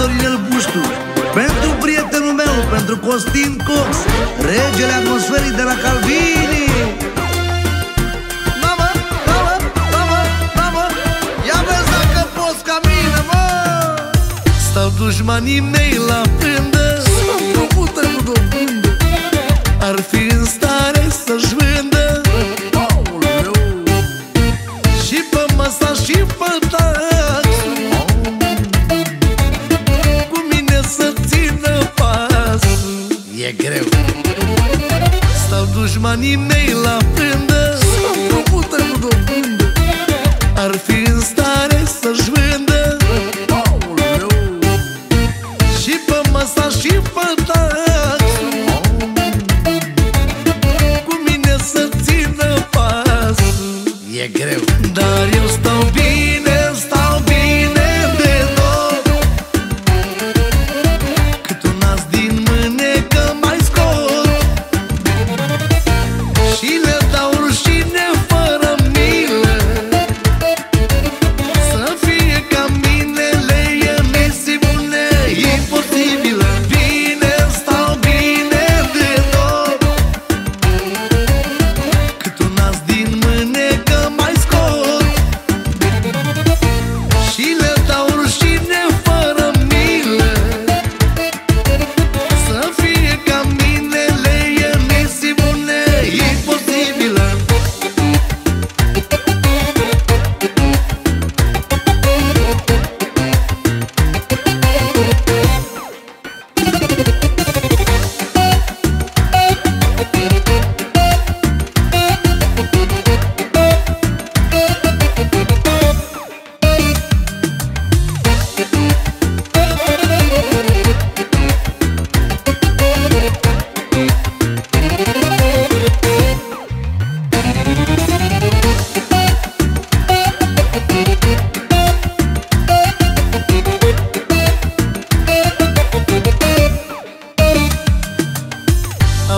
Storinel Buștu Pentru prietenul meu, pentru Costin Cox Regele atmosferii de la Calvini. Mamă, mamă, mamă, mamă Ia vezi dacă poți ca mine, mă. Stau dușmanii mei la pândă E greu. Stau dușmanii mei la pândă Să-mi pută cu dobândă. Ar fi în stare să-și vândă Aoleu. Și pe masa și pe taxul Cu mine să țină pasul E greu. Dar eu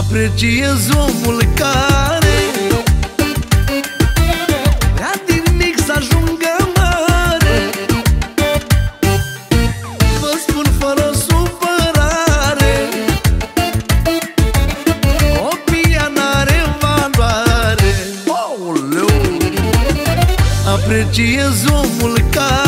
Apreciez omul care Vrea din mic să ajungă mare Vă spun fără supărare Copia n-are valoare Aoleu! Apreciez omul care